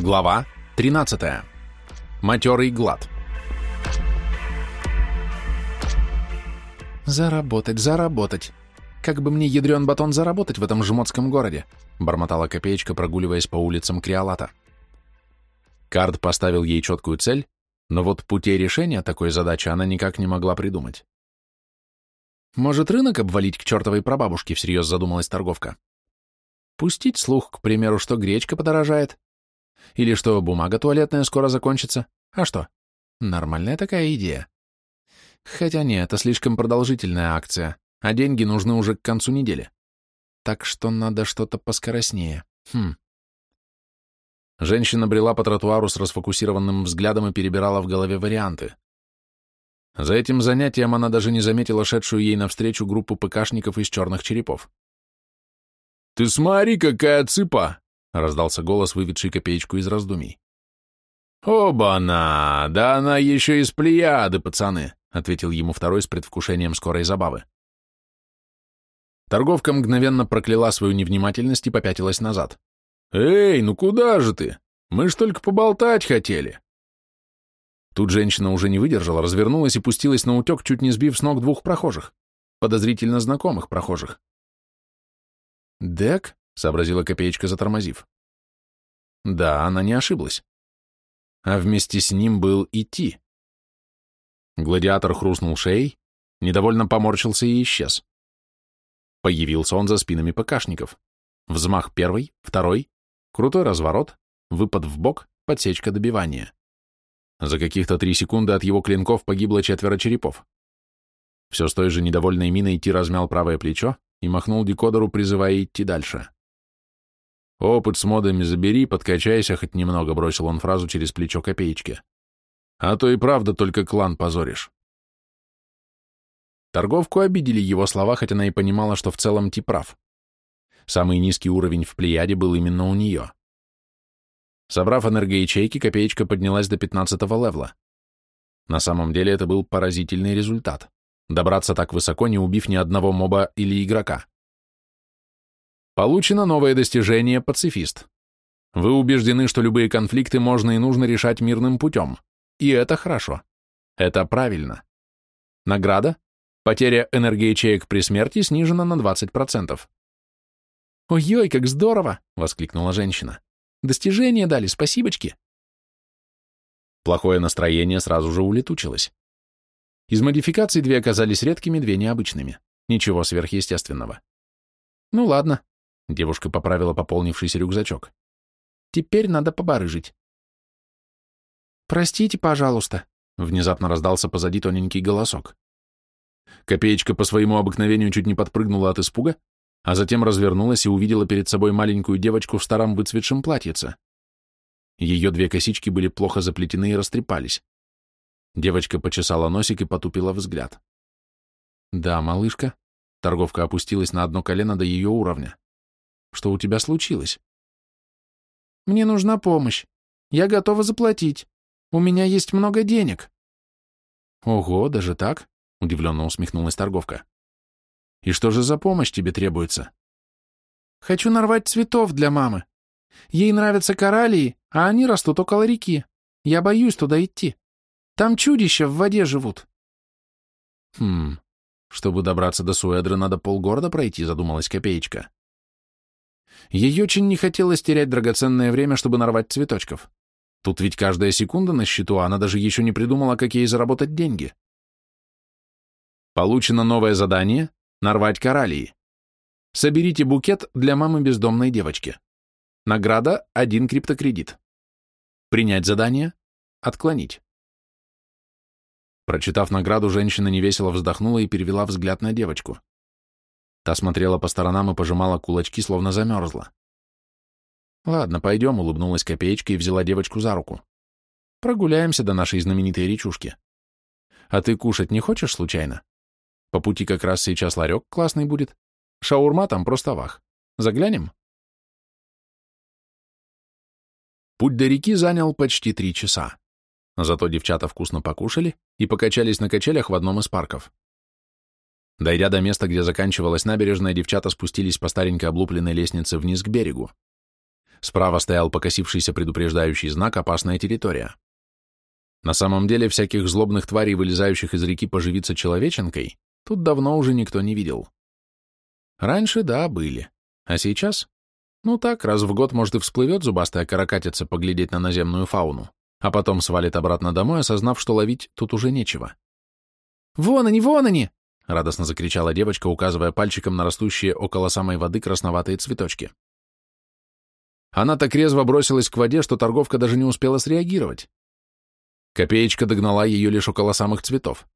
Глава 13. Матерый глад. «Заработать, заработать! Как бы мне ядрен батон заработать в этом жмотском городе!» бормотала копеечка, прогуливаясь по улицам Криолата. Кард поставил ей четкую цель, но вот путей решения такой задачи она никак не могла придумать. «Может, рынок обвалить к чертовой прабабушке?» — всерьез задумалась торговка. «Пустить слух, к примеру, что гречка подорожает, или что бумага туалетная скоро закончится. А что? Нормальная такая идея. Хотя нет, это слишком продолжительная акция, а деньги нужны уже к концу недели. Так что надо что-то поскоростнее. Хм. Женщина брела по тротуару с расфокусированным взглядом и перебирала в голове варианты. За этим занятием она даже не заметила шедшую ей навстречу группу ПКшников из черных черепов. «Ты смотри, какая цыпа!» — раздался голос, выведший копеечку из раздумий. «Оба-на! Да она еще из плеяды, пацаны!» — ответил ему второй с предвкушением скорой забавы. Торговка мгновенно прокляла свою невнимательность и попятилась назад. «Эй, ну куда же ты? Мы ж только поболтать хотели!» Тут женщина уже не выдержала, развернулась и пустилась на утек, чуть не сбив с ног двух прохожих, подозрительно знакомых прохожих. «Дек?» Сообразила копеечка, затормозив. Да, она не ошиблась. А вместе с ним был и Ти. Гладиатор хрустнул шеей, недовольно поморщился и исчез. Появился он за спинами ПКшников. Взмах первый, второй, крутой разворот, выпад в бок, подсечка добивания. За каких-то три секунды от его клинков погибло четверо черепов. Все с той же недовольной миной Ти размял правое плечо и махнул декодеру, призывая идти дальше. «Опыт с модами забери, подкачайся хоть немного», — бросил он фразу через плечо копеечки. «А то и правда только клан позоришь». Торговку обидели его слова, хотя она и понимала, что в целом Ти прав. Самый низкий уровень в Плеяде был именно у нее. Собрав энергоячейки, копеечка поднялась до 15-го левла. На самом деле это был поразительный результат. Добраться так высоко, не убив ни одного моба или игрока. Получено новое достижение «Пацифист». Вы убеждены, что любые конфликты можно и нужно решать мирным путем. И это хорошо. Это правильно. Награда? Потеря энергоячеек при смерти снижена на 20%. «Ой-ой, как здорово!» — воскликнула женщина. «Достижение дали, спасибочки!» Плохое настроение сразу же улетучилось. Из модификаций две оказались редкими, две необычными. Ничего сверхъестественного. Ну ладно, Девушка поправила пополнившийся рюкзачок. «Теперь надо побарыжить». «Простите, пожалуйста», — внезапно раздался позади тоненький голосок. Копеечка по своему обыкновению чуть не подпрыгнула от испуга, а затем развернулась и увидела перед собой маленькую девочку в старом выцветшем платьице. Ее две косички были плохо заплетены и растрепались. Девочка почесала носик и потупила взгляд. «Да, малышка». Торговка опустилась на одно колено до ее уровня. Что у тебя случилось? Мне нужна помощь. Я готова заплатить. У меня есть много денег. Ого, даже так? Удивленно усмехнулась торговка. И что же за помощь тебе требуется? Хочу нарвать цветов для мамы. Ей нравятся кораллии, а они растут около реки. Я боюсь туда идти. Там чудища в воде живут. Хм, чтобы добраться до Суэдры, надо полгорода пройти, задумалась Копеечка. Ей очень не хотелось терять драгоценное время, чтобы нарвать цветочков. Тут ведь каждая секунда на счету, а она даже еще не придумала, как ей заработать деньги. Получено новое задание — нарвать кораллии. Соберите букет для мамы бездомной девочки. Награда — один криптокредит. Принять задание — отклонить. Прочитав награду, женщина невесело вздохнула и перевела взгляд на девочку. Та смотрела по сторонам и пожимала кулачки, словно замерзла. «Ладно, пойдем», — улыбнулась копеечка и взяла девочку за руку. «Прогуляемся до нашей знаменитой речушки. А ты кушать не хочешь случайно? По пути как раз сейчас ларек классный будет. Шаурма там просто вах. Заглянем?» Путь до реки занял почти три часа. Зато девчата вкусно покушали и покачались на качелях в одном из парков. Дойдя до места, где заканчивалась набережная, девчата спустились по старенькой облупленной лестнице вниз к берегу. Справа стоял покосившийся предупреждающий знак «Опасная территория». На самом деле, всяких злобных тварей, вылезающих из реки поживиться человеченкой, тут давно уже никто не видел. Раньше, да, были. А сейчас? Ну так, раз в год, может, и всплывет зубастая каракатица поглядеть на наземную фауну, а потом свалит обратно домой, осознав, что ловить тут уже нечего. «Вон они, вон они!» — радостно закричала девочка, указывая пальчиком на растущие около самой воды красноватые цветочки. Она так резво бросилась к воде, что торговка даже не успела среагировать. Копеечка догнала ее лишь около самых цветов.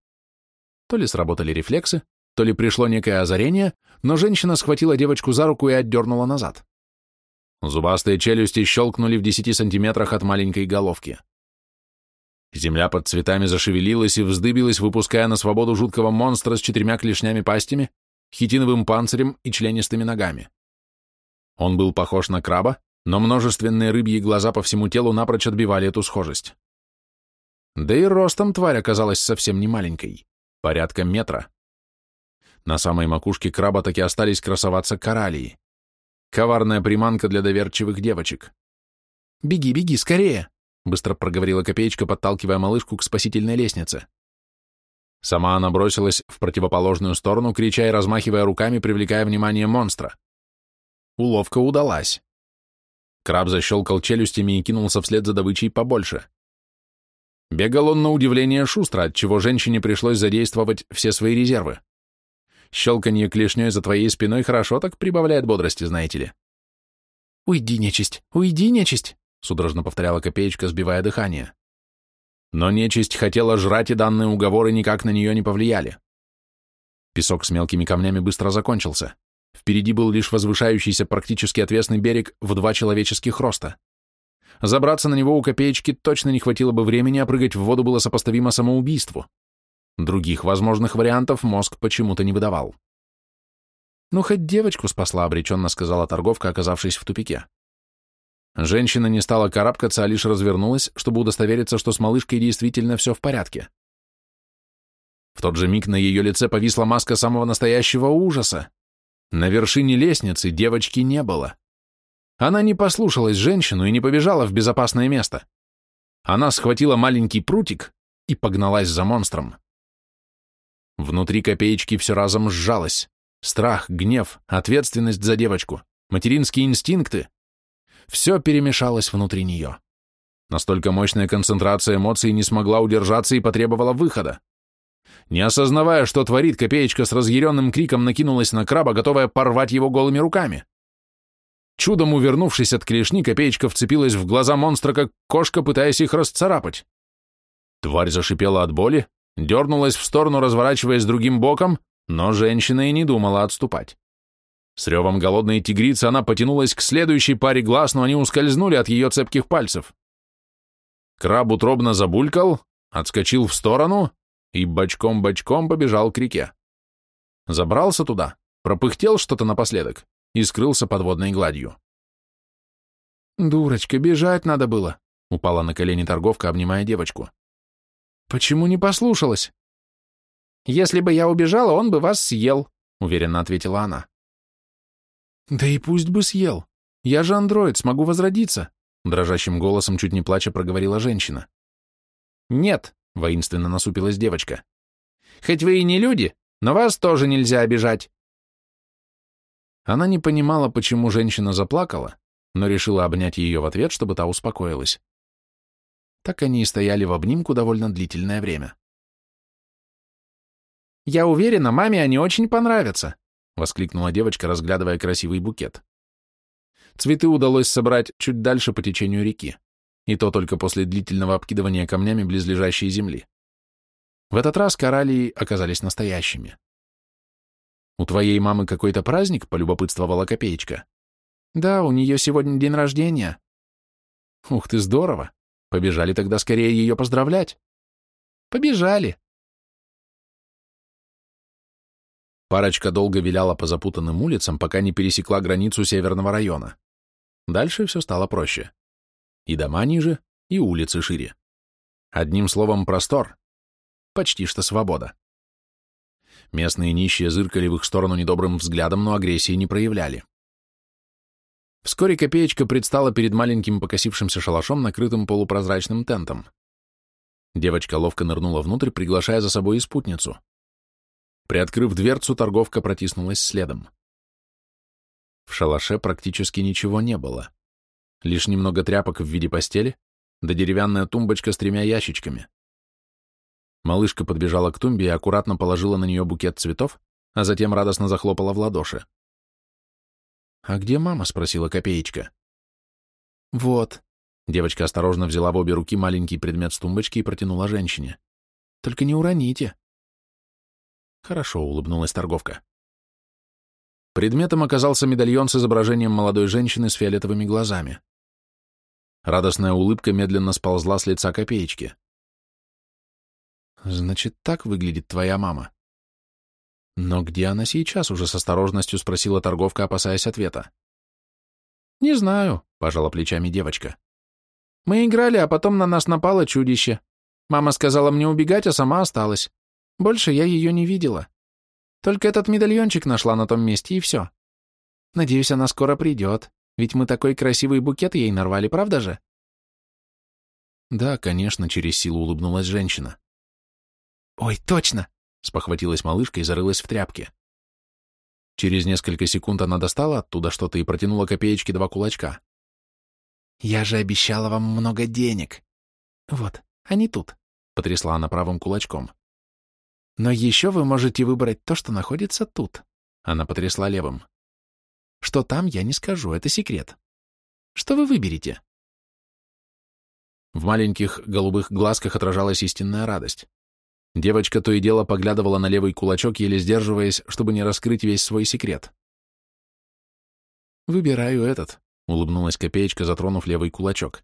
То ли сработали рефлексы, то ли пришло некое озарение, но женщина схватила девочку за руку и отдернула назад. Зубастые челюсти щелкнули в десяти сантиметрах от маленькой головки. Земля под цветами зашевелилась и вздыбилась, выпуская на свободу жуткого монстра с четырьмя клешнями пастями, хитиновым панцирем и членистыми ногами. Он был похож на краба, но множественные рыбьи глаза по всему телу напрочь отбивали эту схожесть. Да и ростом тварь оказалась совсем не маленькой, порядка метра. На самой макушке краба таки остались красоваться кораллии. Коварная приманка для доверчивых девочек. «Беги, беги, скорее!» — быстро проговорила копеечка, подталкивая малышку к спасительной лестнице. Сама она бросилась в противоположную сторону, крича и размахивая руками, привлекая внимание монстра. Уловка удалась. Краб защелкал челюстями и кинулся вслед за добычей побольше. Бегал он на удивление шустро, отчего женщине пришлось задействовать все свои резервы. Щелканье клешней за твоей спиной хорошо так прибавляет бодрости, знаете ли. «Уйди, нечисть! Уйди, нечисть!» — судорожно повторяла копеечка, сбивая дыхание. Но нечисть хотела жрать, и данные уговоры никак на нее не повлияли. Песок с мелкими камнями быстро закончился. Впереди был лишь возвышающийся практически отвесный берег в два человеческих роста. Забраться на него у копеечки точно не хватило бы времени, а прыгать в воду было сопоставимо самоубийству. Других возможных вариантов мозг почему-то не выдавал. «Ну, хоть девочку спасла», — обреченно сказала торговка, оказавшись в тупике. Женщина не стала карабкаться, а лишь развернулась, чтобы удостовериться, что с малышкой действительно все в порядке. В тот же миг на ее лице повисла маска самого настоящего ужаса. На вершине лестницы девочки не было. Она не послушалась женщину и не побежала в безопасное место. Она схватила маленький прутик и погналась за монстром. Внутри копеечки все разом сжалось. Страх, гнев, ответственность за девочку, материнские инстинкты. Все перемешалось внутри нее. Настолько мощная концентрация эмоций не смогла удержаться и потребовала выхода. Не осознавая, что творит, копеечка с разъяренным криком накинулась на краба, готовая порвать его голыми руками. Чудом увернувшись от клешни, копеечка вцепилась в глаза монстра, как кошка, пытаясь их расцарапать. Тварь зашипела от боли, дернулась в сторону, разворачиваясь другим боком, но женщина и не думала отступать. С ревом голодной тигрицы она потянулась к следующей паре глаз, но они ускользнули от ее цепких пальцев. Краб утробно забулькал, отскочил в сторону и бочком-бочком побежал к реке. Забрался туда, пропыхтел что-то напоследок и скрылся под водной гладью. «Дурочка, бежать надо было», — упала на колени торговка, обнимая девочку. «Почему не послушалась?» «Если бы я убежала, он бы вас съел», — уверенно ответила она. «Да и пусть бы съел. Я же андроид, смогу возродиться», — дрожащим голосом, чуть не плача, проговорила женщина. «Нет», — воинственно насупилась девочка. «Хоть вы и не люди, но вас тоже нельзя обижать». Она не понимала, почему женщина заплакала, но решила обнять ее в ответ, чтобы та успокоилась. Так они и стояли в обнимку довольно длительное время. «Я уверена, маме они очень понравятся», — воскликнула девочка, разглядывая красивый букет. Цветы удалось собрать чуть дальше по течению реки и то только после длительного обкидывания камнями близлежащей земли. В этот раз кораллии оказались настоящими. «У твоей мамы какой-то праздник?» — полюбопытствовала Копеечка. «Да, у нее сегодня день рождения». «Ух ты, здорово! Побежали тогда скорее ее поздравлять». «Побежали!» Парочка долго виляла по запутанным улицам, пока не пересекла границу северного района. Дальше все стало проще. И дома ниже, и улицы шире. Одним словом, простор. Почти что свобода. Местные нищие зыркали в их сторону недобрым взглядом, но агрессии не проявляли. Вскоре копеечка предстала перед маленьким покосившимся шалашом, накрытым полупрозрачным тентом. Девочка ловко нырнула внутрь, приглашая за собой и спутницу. Приоткрыв дверцу, торговка протиснулась следом. В шалаше практически ничего не было. Лишь немного тряпок в виде постели, да деревянная тумбочка с тремя ящичками. Малышка подбежала к тумбе и аккуратно положила на нее букет цветов, а затем радостно захлопала в ладоши. «А где мама?» — спросила Копеечка. «Вот». Девочка осторожно взяла в обе руки маленький предмет с тумбочки и протянула женщине. «Только не уроните». «Хорошо», — улыбнулась торговка. Предметом оказался медальон с изображением молодой женщины с фиолетовыми глазами. Радостная улыбка медленно сползла с лица копеечки. «Значит, так выглядит твоя мама?» «Но где она сейчас?» — уже с осторожностью спросила торговка, опасаясь ответа. «Не знаю», — пожала плечами девочка. «Мы играли, а потом на нас напало чудище. Мама сказала мне убегать, а сама осталась. Больше я ее не видела. Только этот медальончик нашла на том месте, и все. Надеюсь, она скоро придет, ведь мы такой красивый букет ей нарвали, правда же?» «Да, конечно», — через силу улыбнулась женщина. «Ой, точно!» спохватилась малышка и зарылась в тряпке. Через несколько секунд она достала оттуда что-то и протянула копеечки два кулачка. «Я же обещала вам много денег. Вот, они тут», — потрясла она правым кулачком. «Но еще вы можете выбрать то, что находится тут», — она потрясла левым. «Что там, я не скажу, это секрет. Что вы выберете?» В маленьких голубых глазках отражалась истинная радость. Девочка то и дело поглядывала на левый кулачок, еле сдерживаясь, чтобы не раскрыть весь свой секрет. «Выбираю этот», — улыбнулась копеечка, затронув левый кулачок.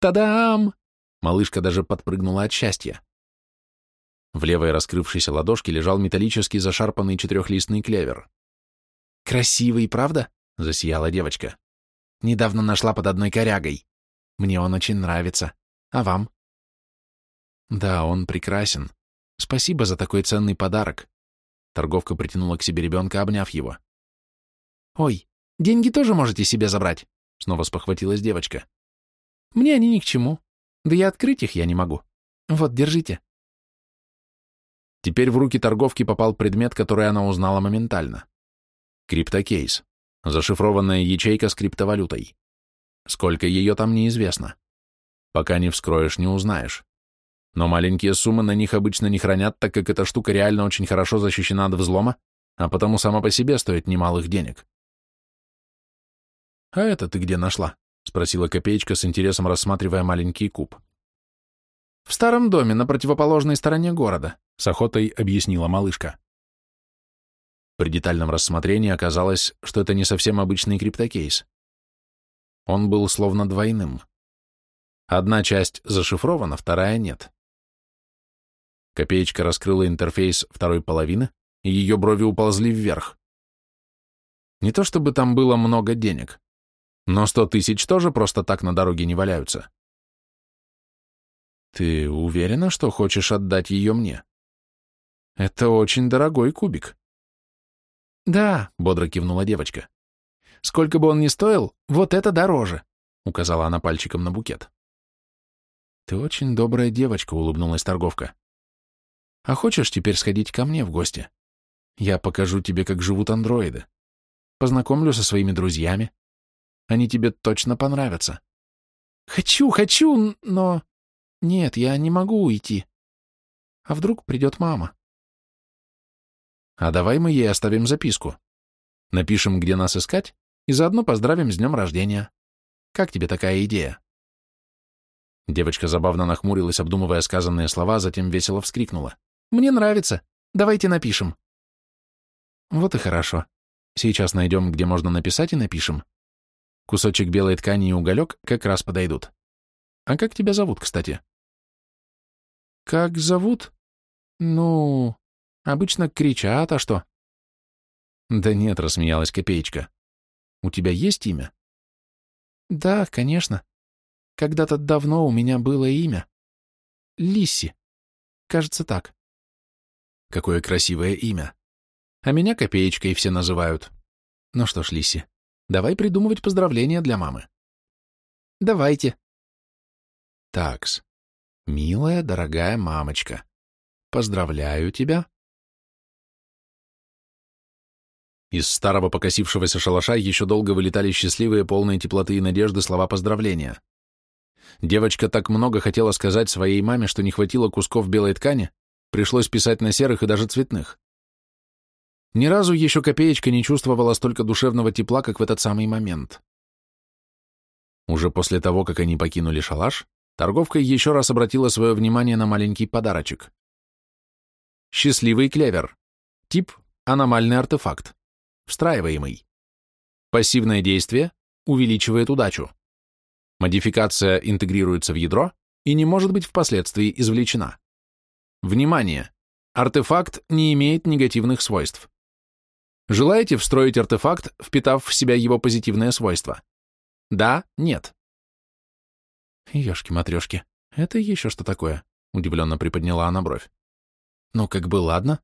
«Та-дам!» Малышка даже подпрыгнула от счастья. В левой раскрывшейся ладошке лежал металлический зашарпанный четырехлистный клевер. «Красивый, правда?» — засияла девочка. «Недавно нашла под одной корягой. Мне он очень нравится. А вам?» Да, он прекрасен. Спасибо за такой ценный подарок. Торговка притянула к себе ребенка, обняв его. Ой, деньги тоже можете себе забрать, снова спохватилась девочка. Мне они ни к чему. Да и открыть их я не могу. Вот, держите. Теперь в руки торговки попал предмет, который она узнала моментально. Криптокейс. Зашифрованная ячейка с криптовалютой. Сколько ее там неизвестно. Пока не вскроешь, не узнаешь но маленькие суммы на них обычно не хранят, так как эта штука реально очень хорошо защищена от взлома, а потому сама по себе стоит немалых денег. «А это ты где нашла?» — спросила Копеечка с интересом, рассматривая маленький куб. «В старом доме на противоположной стороне города», — с охотой объяснила малышка. При детальном рассмотрении оказалось, что это не совсем обычный криптокейс. Он был словно двойным. Одна часть зашифрована, вторая нет. Копеечка раскрыла интерфейс второй половины, и ее брови уползли вверх. Не то чтобы там было много денег, но сто тысяч тоже просто так на дороге не валяются. Ты уверена, что хочешь отдать ее мне? Это очень дорогой кубик. Да, бодро кивнула девочка. Сколько бы он ни стоил, вот это дороже, указала она пальчиком на букет. Ты очень добрая девочка, улыбнулась торговка. А хочешь теперь сходить ко мне в гости? Я покажу тебе, как живут андроиды. Познакомлю со своими друзьями. Они тебе точно понравятся. Хочу, хочу, но... Нет, я не могу уйти. А вдруг придет мама? А давай мы ей оставим записку. Напишем, где нас искать, и заодно поздравим с днем рождения. Как тебе такая идея? Девочка забавно нахмурилась, обдумывая сказанные слова, затем весело вскрикнула. Мне нравится. Давайте напишем. Вот и хорошо. Сейчас найдем, где можно написать, и напишем. Кусочек белой ткани и уголек как раз подойдут. А как тебя зовут, кстати? Как зовут? Ну, обычно кричат, а что? Да нет, рассмеялась Копеечка. У тебя есть имя? Да, конечно. Когда-то давно у меня было имя. Лисси. Кажется, так. Какое красивое имя. А меня Копеечкой все называют. Ну что ж, Лиси, давай придумывать поздравления для мамы. Давайте. Такс. Милая, дорогая мамочка, поздравляю тебя. Из старого покосившегося шалаша еще долго вылетали счастливые, полные теплоты и надежды слова поздравления. Девочка так много хотела сказать своей маме, что не хватило кусков белой ткани, пришлось писать на серых и даже цветных. Ни разу еще копеечка не чувствовала столько душевного тепла, как в этот самый момент. Уже после того, как они покинули шалаш, торговка еще раз обратила свое внимание на маленький подарочек. Счастливый клевер. Тип – аномальный артефакт. Встраиваемый. Пассивное действие увеличивает удачу. Модификация интегрируется в ядро и не может быть впоследствии извлечена. Внимание! Артефакт не имеет негативных свойств. Желаете встроить артефакт, впитав в себя его позитивные свойства? Да, нет. Ёшки-матрёшки, это еще что такое? Удивленно приподняла она бровь. Ну, как бы ладно.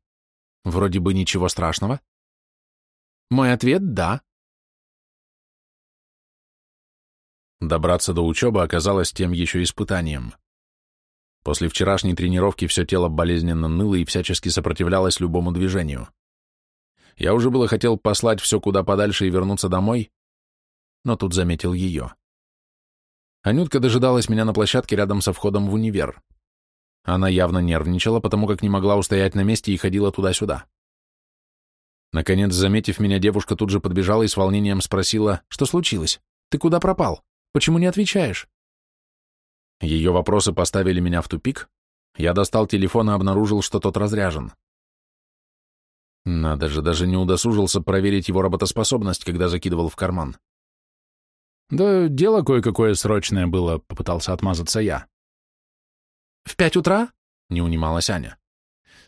Вроде бы ничего страшного. Мой ответ — да. Добраться до учебы оказалось тем еще испытанием. После вчерашней тренировки все тело болезненно ныло и всячески сопротивлялось любому движению. Я уже было хотел послать все куда подальше и вернуться домой, но тут заметил ее. Анютка дожидалась меня на площадке рядом со входом в универ. Она явно нервничала, потому как не могла устоять на месте и ходила туда-сюда. Наконец, заметив меня, девушка тут же подбежала и с волнением спросила, что случилось? Ты куда пропал? Почему не отвечаешь? Ее вопросы поставили меня в тупик. Я достал телефон и обнаружил, что тот разряжен. Надо же, даже не удосужился проверить его работоспособность, когда закидывал в карман. «Да дело кое-какое срочное было», — попытался отмазаться я. «В пять утра?» — не унималась Аня.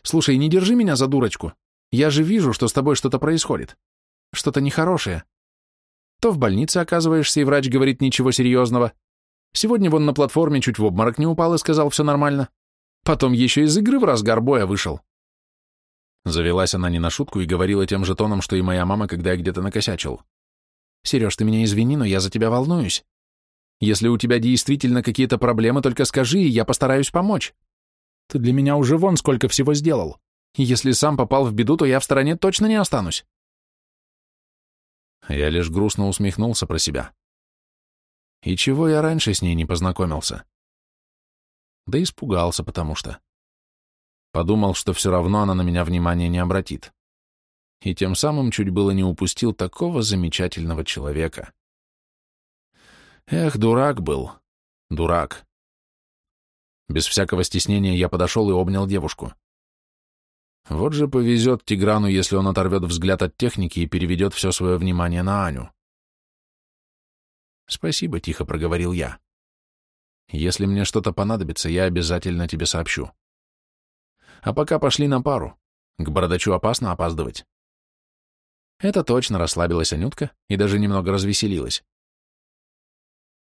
«Слушай, не держи меня за дурочку. Я же вижу, что с тобой что-то происходит. Что-то нехорошее. То в больнице оказываешься, и врач говорит ничего серьезного. Сегодня вон на платформе чуть в обморок не упал и сказал, все нормально. Потом еще из игры в разгар боя вышел. Завелась она не на шутку и говорила тем же тоном, что и моя мама, когда я где-то накосячил. «Сереж, ты меня извини, но я за тебя волнуюсь. Если у тебя действительно какие-то проблемы, только скажи, и я постараюсь помочь. Ты для меня уже вон сколько всего сделал. Если сам попал в беду, то я в стороне точно не останусь». Я лишь грустно усмехнулся про себя. И чего я раньше с ней не познакомился? Да испугался, потому что... Подумал, что все равно она на меня внимания не обратит. И тем самым чуть было не упустил такого замечательного человека. Эх, дурак был. Дурак. Без всякого стеснения я подошел и обнял девушку. Вот же повезет Тиграну, если он оторвет взгляд от техники и переведет все свое внимание на Аню. «Спасибо», — тихо проговорил я. «Если мне что-то понадобится, я обязательно тебе сообщу». А пока пошли на пару. К бородачу опасно опаздывать. Это точно расслабилась Анютка и даже немного развеселилась.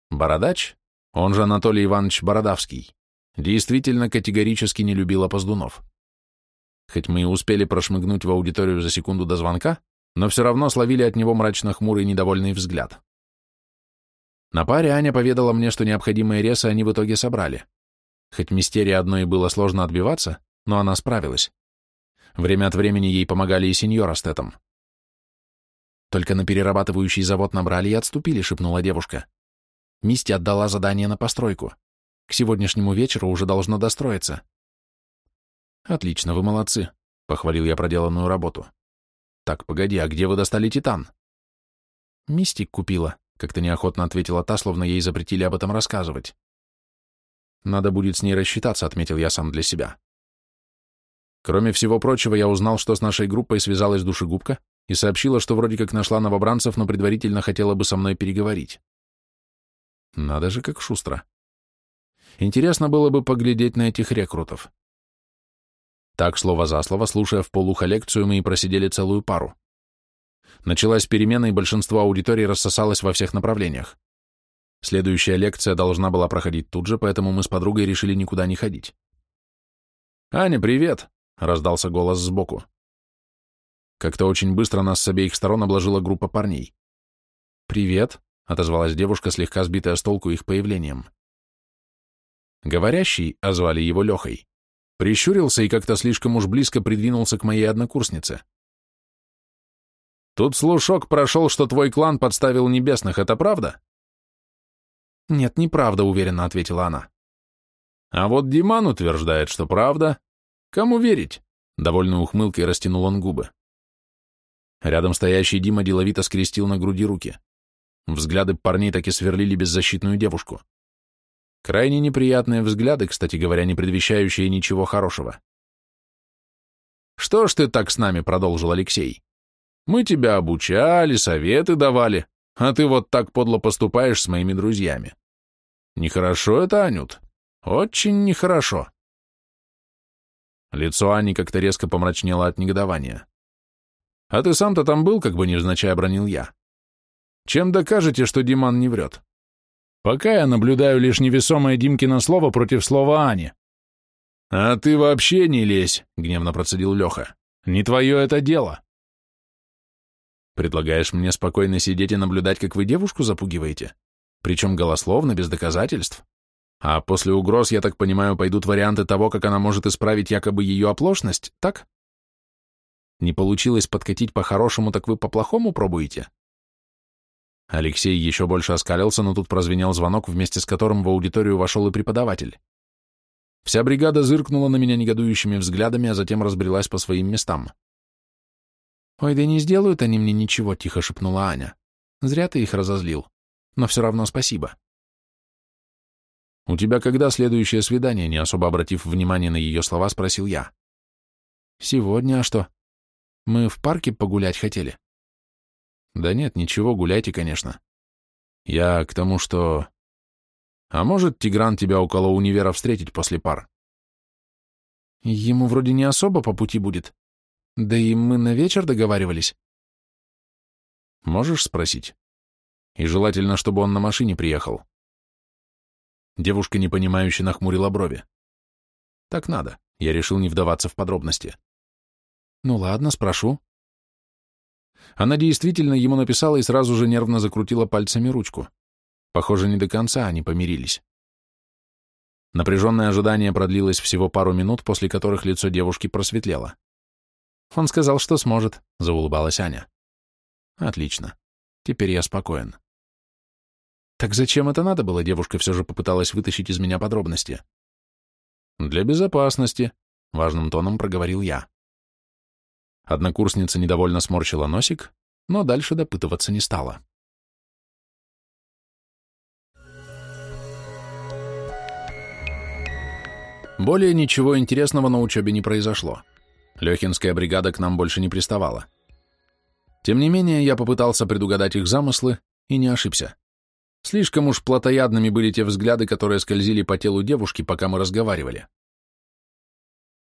Бородач, он же Анатолий Иванович Бородавский, действительно категорически не любил опоздунов. Хоть мы и успели прошмыгнуть в аудиторию за секунду до звонка, но все равно словили от него мрачно-хмурый недовольный взгляд. На паре Аня поведала мне, что необходимые ресы они в итоге собрали. Хоть мистерии одной было сложно отбиваться, но она справилась. Время от времени ей помогали и сеньора с Тетом. «Только на перерабатывающий завод набрали и отступили», — шепнула девушка. Мисти отдала задание на постройку. К сегодняшнему вечеру уже должно достроиться. «Отлично, вы молодцы», — похвалил я проделанную работу. «Так, погоди, а где вы достали титан?» «Мистик купила», — как-то неохотно ответила та, словно ей запретили об этом рассказывать. «Надо будет с ней рассчитаться», — отметил я сам для себя. Кроме всего прочего, я узнал, что с нашей группой связалась душегубка и сообщила, что вроде как нашла новобранцев, но предварительно хотела бы со мной переговорить. Надо же, как шустро. Интересно было бы поглядеть на этих рекрутов. Так, слово за слово, слушая в полухо лекцию, мы и просидели целую пару. Началась перемена, и большинство аудитории рассосалось во всех направлениях. Следующая лекция должна была проходить тут же, поэтому мы с подругой решили никуда не ходить. «Аня, привет!» — раздался голос сбоку. Как-то очень быстро нас с обеих сторон обложила группа парней. «Привет», — отозвалась девушка, слегка сбитая с толку их появлением. Говорящий, а звали его Лехой, прищурился и как-то слишком уж близко придвинулся к моей однокурснице. «Тут слушок прошел, что твой клан подставил небесных, это правда?» «Нет, неправда», — уверенно ответила она. «А вот Диман утверждает, что правда. Кому верить?» Довольно ухмылкой растянул он губы. Рядом стоящий Дима деловито скрестил на груди руки. Взгляды парней так и сверлили беззащитную девушку. Крайне неприятные взгляды, кстати говоря, не предвещающие ничего хорошего. «Что ж ты так с нами?» — продолжил Алексей. «Мы тебя обучали, советы давали, а ты вот так подло поступаешь с моими друзьями. Нехорошо это, Анют, очень нехорошо». Лицо Ани как-то резко помрачнело от негодования. «А ты сам-то там был, как бы невзначай обронил я. Чем докажете, что Диман не врет?» Пока я наблюдаю лишь невесомое Димкино слово против слова Ани. «А ты вообще не лезь», — гневно процедил Леха. «Не твое это дело». «Предлагаешь мне спокойно сидеть и наблюдать, как вы девушку запугиваете? Причем голословно, без доказательств? А после угроз, я так понимаю, пойдут варианты того, как она может исправить якобы ее оплошность, так? Не получилось подкатить по-хорошему, так вы по-плохому пробуете?» Алексей еще больше оскалился, но тут прозвенел звонок, вместе с которым в аудиторию вошел и преподаватель. Вся бригада зыркнула на меня негодующими взглядами, а затем разбрелась по своим местам. «Ой, да не сделают они мне ничего», — тихо шепнула Аня. «Зря ты их разозлил. Но все равно спасибо». «У тебя когда следующее свидание?» Не особо обратив внимание на ее слова, спросил я. «Сегодня, а что? Мы в парке погулять хотели». Да нет, ничего, гуляйте, конечно. Я к тому, что... А может, Тигран тебя около универа встретить после пар? Ему вроде не особо по пути будет. Да и мы на вечер договаривались. Можешь спросить? И желательно, чтобы он на машине приехал. Девушка непонимающе нахмурила брови. Так надо. Я решил не вдаваться в подробности. Ну ладно, спрошу. Она действительно ему написала и сразу же нервно закрутила пальцами ручку. Похоже, не до конца они помирились. Напряженное ожидание продлилось всего пару минут, после которых лицо девушки просветлело. «Он сказал, что сможет», — заулыбалась Аня. «Отлично. Теперь я спокоен». «Так зачем это надо было?» — девушка все же попыталась вытащить из меня подробности. «Для безопасности», — важным тоном проговорил я. Однокурсница недовольно сморщила носик, но дальше допытываться не стала. Более ничего интересного на учебе не произошло. Лехинская бригада к нам больше не приставала. Тем не менее, я попытался предугадать их замыслы и не ошибся. Слишком уж плотоядными были те взгляды, которые скользили по телу девушки, пока мы разговаривали.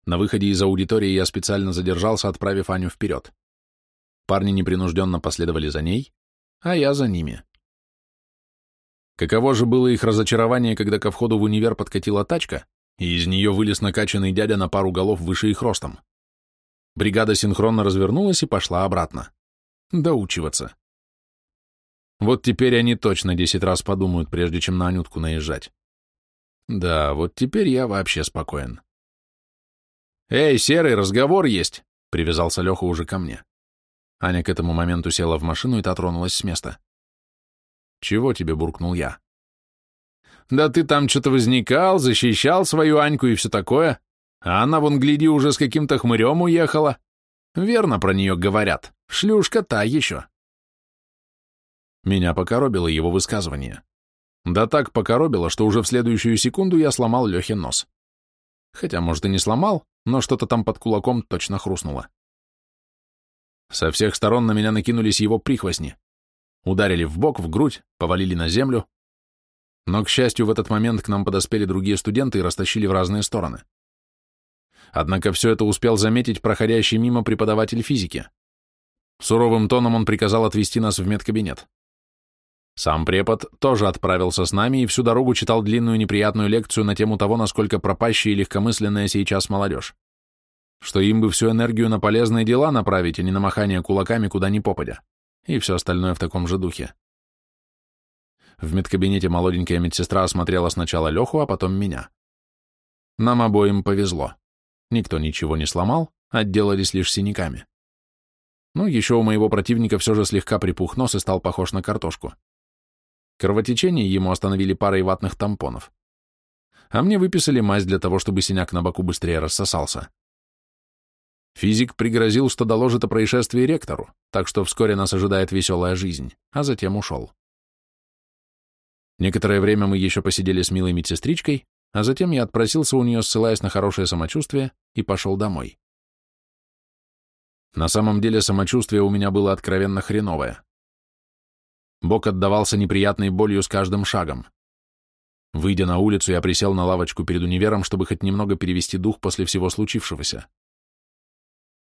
На выходе из аудитории я специально задержался, отправив Аню вперед. Парни непринужденно последовали за ней, а я за ними. Каково же было их разочарование, когда ко входу в универ подкатила тачка, и из нее вылез накачанный дядя на пару голов выше их ростом. Бригада синхронно развернулась и пошла обратно. Доучиваться. Вот теперь они точно десять раз подумают, прежде чем на Анютку наезжать. Да, вот теперь я вообще спокоен. «Эй, Серый, разговор есть!» — привязался Леха уже ко мне. Аня к этому моменту села в машину и та тронулась с места. «Чего тебе?» — буркнул я. «Да ты там что-то возникал, защищал свою Аньку и все такое, а она, вон, гляди, уже с каким-то хмырем уехала. Верно про нее говорят, шлюшка та еще». Меня покоробило его высказывание. Да так покоробило, что уже в следующую секунду я сломал Лехе нос. Хотя, может, и не сломал, но что-то там под кулаком точно хрустнуло. Со всех сторон на меня накинулись его прихвостни. Ударили в бок, в грудь, повалили на землю. Но, к счастью, в этот момент к нам подоспели другие студенты и растащили в разные стороны. Однако все это успел заметить проходящий мимо преподаватель физики. Суровым тоном он приказал отвезти нас в медкабинет. Сам препод тоже отправился с нами и всю дорогу читал длинную неприятную лекцию на тему того, насколько пропащая и легкомысленная сейчас молодежь. Что им бы всю энергию на полезные дела направить, а не на махание кулаками куда ни попадя. И все остальное в таком же духе. В медкабинете молоденькая медсестра осмотрела сначала Леху, а потом меня. Нам обоим повезло. Никто ничего не сломал, отделались лишь синяками. Ну, еще у моего противника все же слегка припух нос и стал похож на картошку. Кровотечение ему остановили парой ватных тампонов. А мне выписали мазь для того, чтобы синяк на боку быстрее рассосался. Физик пригрозил, что доложит о происшествии ректору, так что вскоре нас ожидает веселая жизнь, а затем ушел. Некоторое время мы еще посидели с милой медсестричкой, а затем я отпросился у нее, ссылаясь на хорошее самочувствие, и пошел домой. На самом деле самочувствие у меня было откровенно хреновое. Бок отдавался неприятной болью с каждым шагом. Выйдя на улицу, я присел на лавочку перед универом, чтобы хоть немного перевести дух после всего случившегося.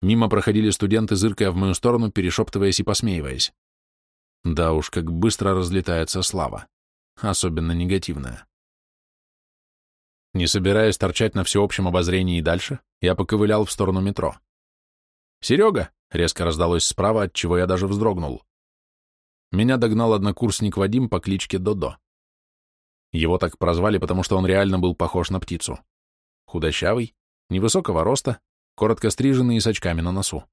Мимо проходили студенты, зыркая в мою сторону, перешептываясь и посмеиваясь. Да уж, как быстро разлетается слава. Особенно негативная. Не собираясь торчать на всеобщем обозрении и дальше, я поковылял в сторону метро. «Серега!» — резко раздалось справа, от чего я даже вздрогнул. Меня догнал однокурсник Вадим по кличке Додо. Его так прозвали, потому что он реально был похож на птицу. Худощавый, невысокого роста, коротко стриженный и с очками на носу.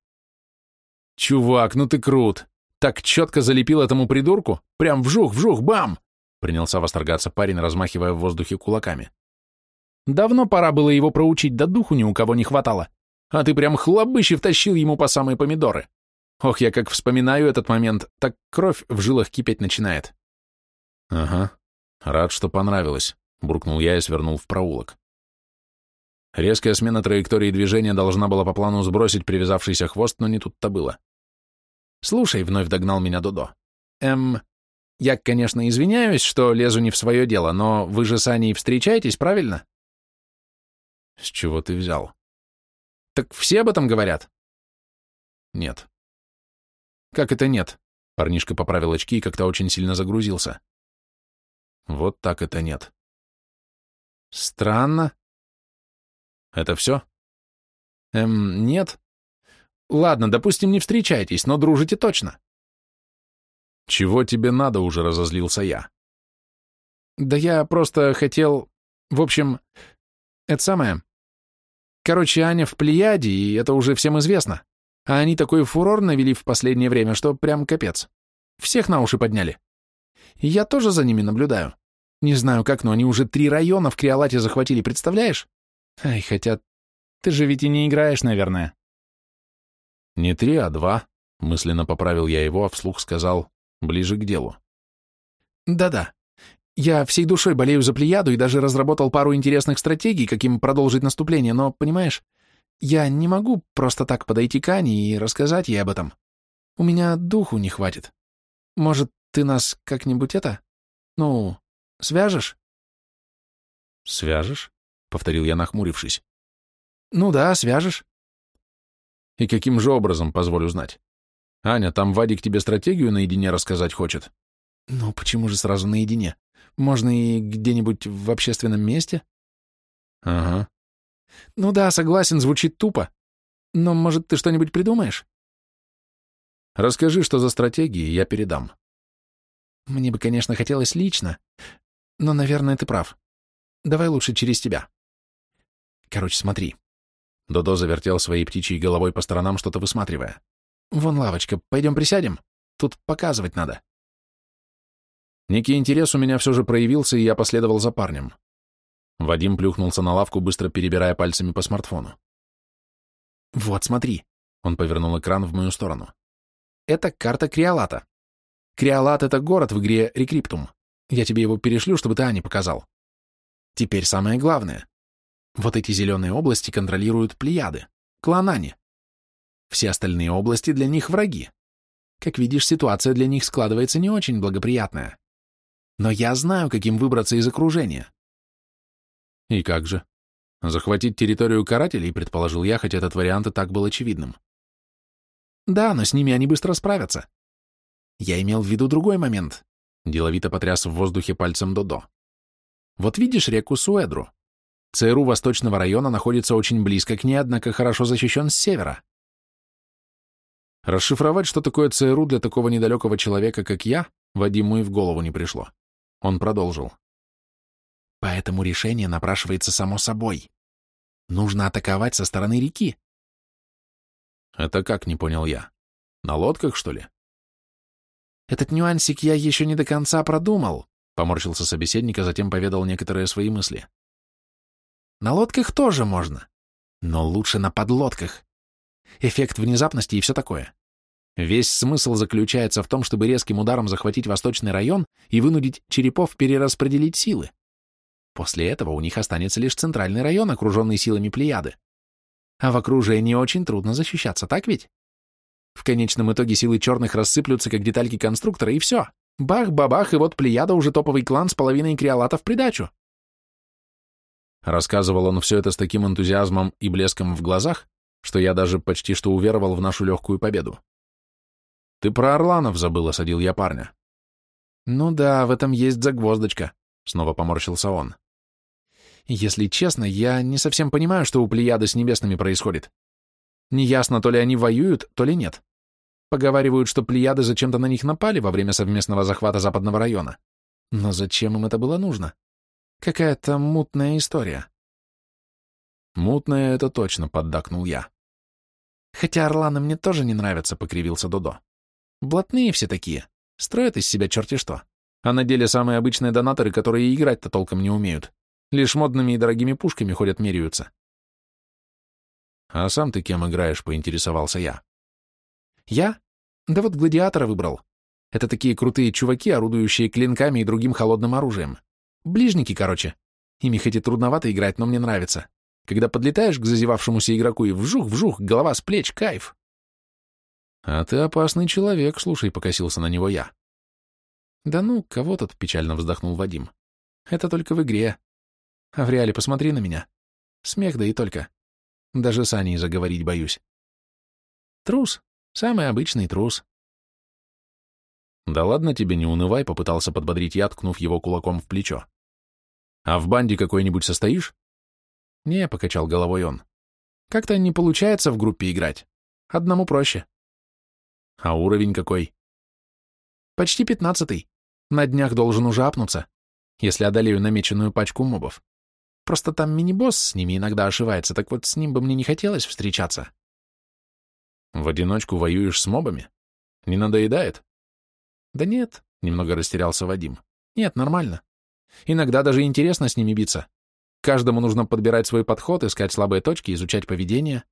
«Чувак, ну ты крут! Так четко залепил этому придурку? Прям вжух-вжух, бам!» Принялся восторгаться парень, размахивая в воздухе кулаками. Давно пора было его проучить, да духу ни у кого не хватало. А ты прям хлобыще втащил ему по самые помидоры. Ох, я как вспоминаю этот момент, так кровь в жилах кипеть начинает. Ага, рад, что понравилось, буркнул я и свернул в проулок. Резкая смена траектории движения должна была по плану сбросить привязавшийся хвост, но не тут-то было. «Слушай», — вновь догнал меня Додо. «Эм, я, конечно, извиняюсь, что лезу не в свое дело, но вы же с Аней встречаетесь, правильно?» С чего ты взял? Так все об этом говорят? Нет. Как это нет? Парнишка поправил очки и как-то очень сильно загрузился. Вот так это нет. Странно. Это все? Эм, нет. Ладно, допустим, не встречаетесь, но дружите точно. Чего тебе надо, уже разозлился я. Да я просто хотел... В общем, это самое... Короче, Аня в Плеяде, и это уже всем известно. А они такой фурор навели в последнее время, что прям капец. Всех на уши подняли. И я тоже за ними наблюдаю. Не знаю как, но они уже три района в Криолате захватили, представляешь? Ай, хотя ты же ведь и не играешь, наверное. Не три, а два, мысленно поправил я его, а вслух сказал, ближе к делу. Да-да, я всей душой болею за Плеяду и даже разработал пару интересных стратегий, каким продолжить наступление, но, понимаешь, я не могу просто так подойти к Ане и рассказать ей об этом. У меня духу не хватит. Может, ты нас как-нибудь это... Ну, свяжешь?» «Свяжешь?» — повторил я, нахмурившись. «Ну да, свяжешь». «И каким же образом, позволю знать? Аня, там Вадик тебе стратегию наедине рассказать хочет?» «Ну, почему же сразу наедине? Можно и где-нибудь в общественном месте? Ага. Ну да, согласен, звучит тупо. Но, может, ты что-нибудь придумаешь? Расскажи, что за стратегии, я передам. Мне бы, конечно, хотелось лично, но, наверное, ты прав. Давай лучше через тебя. Короче, смотри. Додо завертел своей птичьей головой по сторонам, что-то высматривая. Вон лавочка, пойдем присядем? Тут показывать надо. Некий интерес у меня все же проявился, и я последовал за парнем. Вадим плюхнулся на лавку, быстро перебирая пальцами по смартфону. «Вот, смотри», — он повернул экран в мою сторону. «Это карта Криолата. Криолат — это город в игре Рекриптум. Я тебе его перешлю, чтобы ты Ане показал. Теперь самое главное. Вот эти зеленые области контролируют Плеяды, клан Ани. Все остальные области для них враги. Как видишь, ситуация для них складывается не очень благоприятная. Но я знаю, каким выбраться из окружения. И как же? Захватить территорию карателей, предположил я, хотя этот вариант и так был очевидным. Да, но с ними они быстро справятся. Я имел в виду другой момент. Деловито потряс в воздухе пальцем Додо. Вот видишь реку Суэдру? ЦРУ Восточного района находится очень близко к ней, однако хорошо защищен с севера. Расшифровать, что такое ЦРУ для такого недалекого человека, как я, Вадиму и в голову не пришло. Он продолжил. Поэтому решение напрашивается само собой. Нужно атаковать со стороны реки. Это как, не понял я. На лодках, что ли? Этот нюансик я еще не до конца продумал, поморщился собеседник, а затем поведал некоторые свои мысли. На лодках тоже можно, но лучше на подлодках. Эффект внезапности и все такое. Весь смысл заключается в том, чтобы резким ударом захватить восточный район и вынудить черепов перераспределить силы. После этого у них останется лишь центральный район, окруженный силами Плеяды. А в окружении очень трудно защищаться, так ведь? В конечном итоге силы черных рассыплются, как детальки конструктора, и все. Бах-бабах, и вот Плеяда уже топовый клан с половиной криолата в придачу. Рассказывал он все это с таким энтузиазмом и блеском в глазах, что я даже почти что уверовал в нашу легкую победу. «Ты про Орланов забыл», — осадил я парня. «Ну да, в этом есть загвоздочка», — снова поморщился он. «Если честно, я не совсем понимаю, что у Плеяды с небесными происходит. Неясно, то ли они воюют, то ли нет. Поговаривают, что Плеяды зачем-то на них напали во время совместного захвата западного района. Но зачем им это было нужно? Какая-то мутная история». «Мутная — это точно», — поддакнул я. «Хотя Орланы мне тоже не нравятся», — покривился Додо. Блатные все такие, строят из себя черти что. А на деле самые обычные донаторы, которые играть-то толком не умеют. Лишь модными и дорогими пушками ходят меряются. «А сам ты кем играешь?» — поинтересовался я. «Я? Да вот гладиатора выбрал. Это такие крутые чуваки, орудующие клинками и другим холодным оружием. Ближники, короче. Ими хоть и трудновато играть, но мне нравится. Когда подлетаешь к зазевавшемуся игроку и вжух-вжух, голова с плеч, кайф. «А ты опасный человек, слушай», — покосился на него я. «Да ну, кого тут?» — печально вздохнул Вадим. «Это только в игре. А посмотри на меня. Смех да и только. Даже с Аней заговорить боюсь. Трус. Самый обычный трус». «Да ладно тебе, не унывай», — попытался подбодрить я, ткнув его кулаком в плечо. «А в банде какой-нибудь состоишь?» «Не», — покачал головой он. «Как-то не получается в группе играть. Одному проще». А уровень какой? Почти пятнадцатый. На днях должен уже апнуться, если одолею намеченную пачку мобов. Просто там мини-босс с ними иногда ошивается, так вот с ним бы мне не хотелось встречаться. В одиночку воюешь с мобами? Не надоедает? Да нет, немного растерялся Вадим. Нет, нормально. Иногда даже интересно с ними биться. Каждому нужно подбирать свой подход, искать слабые точки, изучать поведение.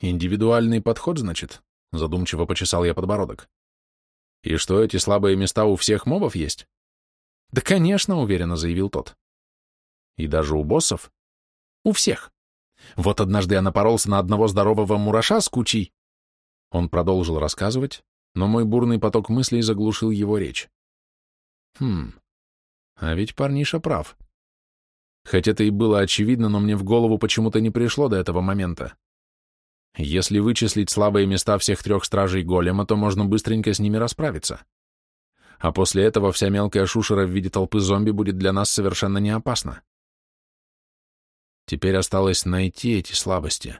Индивидуальный подход, значит? Задумчиво почесал я подбородок. И что, эти слабые места у всех мобов есть? Да, конечно, уверенно заявил тот. И даже у боссов? У всех. Вот однажды я напоролся на одного здорового мураша с кучей. Он продолжил рассказывать, но мой бурный поток мыслей заглушил его речь. Хм, а ведь парниша прав. Хоть это и было очевидно, но мне в голову почему-то не пришло до этого момента. Если вычислить слабые места всех трех стражей голема, то можно быстренько с ними расправиться. А после этого вся мелкая шушера в виде толпы зомби будет для нас совершенно не опасна. Теперь осталось найти эти слабости.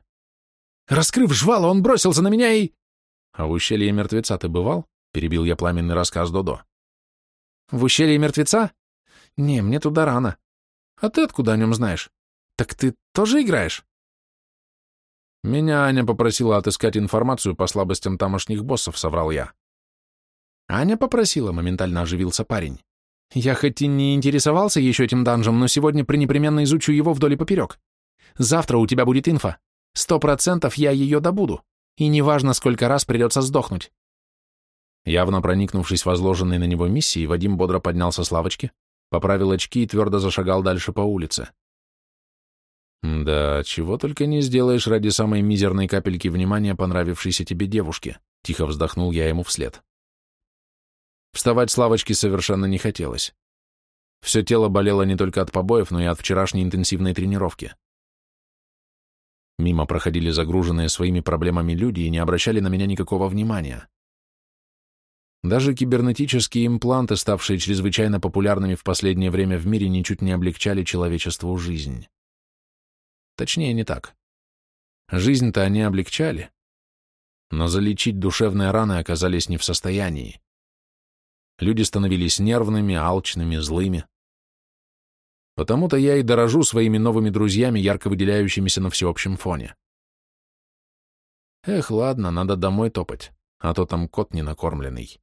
Раскрыв жвало, он бросился на меня и... А в ущелье мертвеца ты бывал? Перебил я пламенный рассказ Додо. В ущелье мертвеца? Не, мне туда рано. А ты откуда о нем знаешь? Так ты тоже играешь? Меня Аня попросила отыскать информацию по слабостям тамошних боссов, соврал я. Аня попросила, моментально оживился парень. Я хоть и не интересовался еще этим данжем, но сегодня пренепременно изучу его вдоль и поперек. Завтра у тебя будет инфа. Сто процентов я ее добуду. И неважно, сколько раз придется сдохнуть. Явно проникнувшись возложенной на него миссией, Вадим бодро поднялся с лавочки, поправил очки и твердо зашагал дальше по улице. «Да, чего только не сделаешь ради самой мизерной капельки внимания понравившейся тебе девушки», — тихо вздохнул я ему вслед. Вставать с лавочки совершенно не хотелось. Все тело болело не только от побоев, но и от вчерашней интенсивной тренировки. Мимо проходили загруженные своими проблемами люди и не обращали на меня никакого внимания. Даже кибернетические импланты, ставшие чрезвычайно популярными в последнее время в мире, ничуть не облегчали человечеству жизнь. Точнее, не так. Жизнь-то они облегчали, но залечить душевные раны оказались не в состоянии. Люди становились нервными, алчными, злыми. Потому-то я и дорожу своими новыми друзьями, ярко выделяющимися на всеобщем фоне. Эх, ладно, надо домой топать, а то там кот ненакормленный.